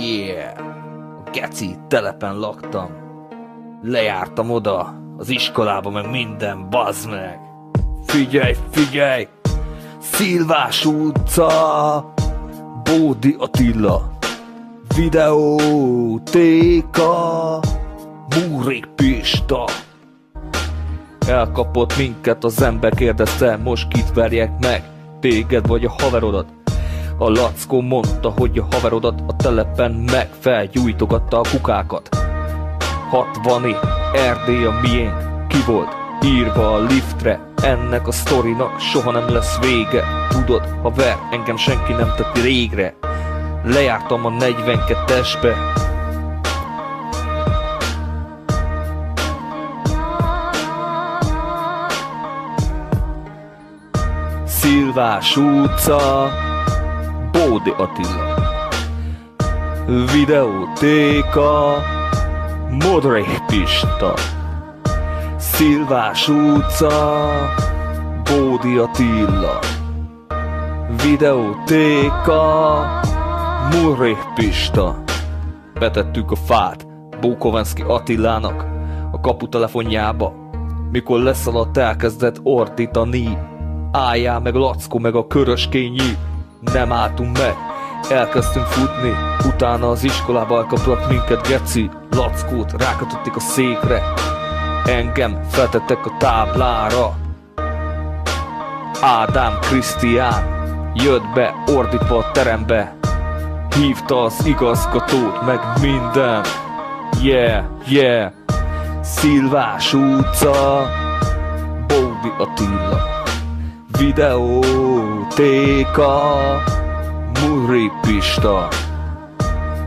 Yeah! A geci telepen laktam. Lejártam oda, az iskolába, meg minden, bazd meg! Figyelj, figyelj! Szilvás utca! Bódi Attila! Videótéka! Múrék Pista! Elkapott minket az ember, kérdezte, most kit verjek meg? Téged vagy a haverodat? A lackó mondta, hogy a haverodat a telepen meg felgyújtogatta a kukákat. 60 Erdély a miénk, ki volt írva a liftre, ennek a sztorinak soha nem lesz vége. Tudod, haver, engem senki nem tett régre. Lejártam a 42-esbe, Szilvás utca, Bódi Attila. Videótéka, Modrék Pista. Szilvás utca, Bódi Attila. Videótéka, Modrék Pista. Betettük a fát Bókovenszki Attilának a kaputelefonjába. Mikor leszaladt elkezdett ordítani Álljál meg Lackó meg a köröskényi Nem álltunk meg. Elkezdtünk futni. Utána az iskolába elkapott minket Geci. Lackót rákötötték a székre. Engem feltettek a táblára. Ádám Krisztián Jött be ordítva a terembe. Hívta az igazgatót meg minden. Yeah, yeah. Szilvás utca. Bódi Attila Videótéka. Muri Pista.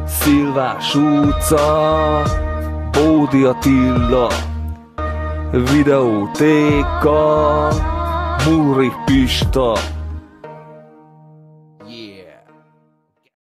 Szilvás utca. Bódi Attila. Videótéka. Muri Pista